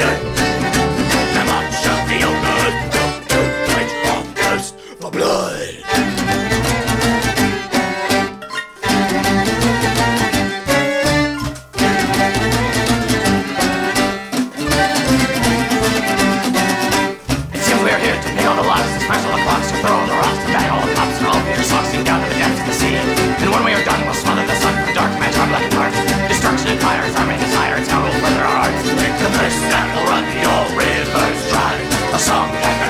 Yeah.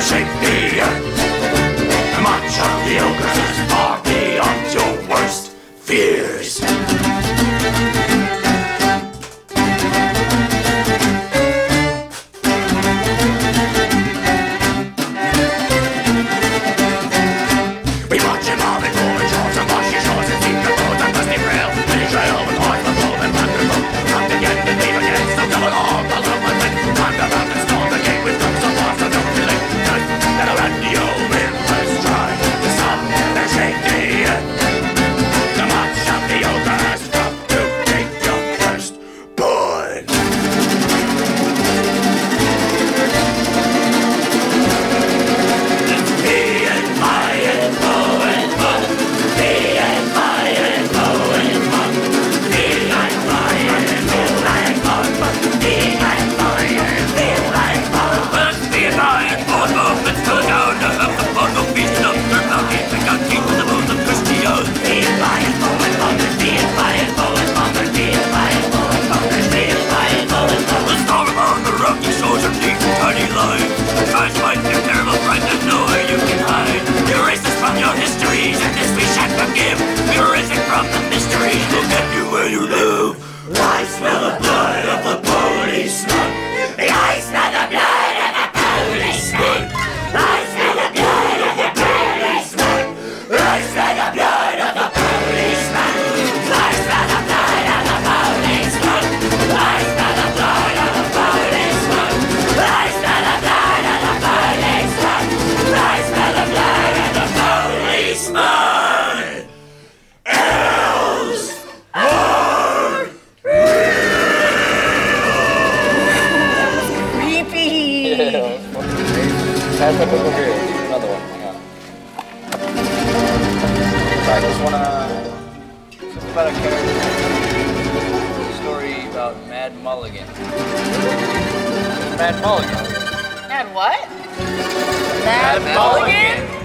Shake the earth. Much of the ogres is far beyond your worst fears. those are deep, tiny lines. Another one. Hang on. So I just wanna. Uh, it's about a character. A story about Mad Mulligan. Mad Mulligan. Mad what? Mad, Mad Mulligan? Mulligan?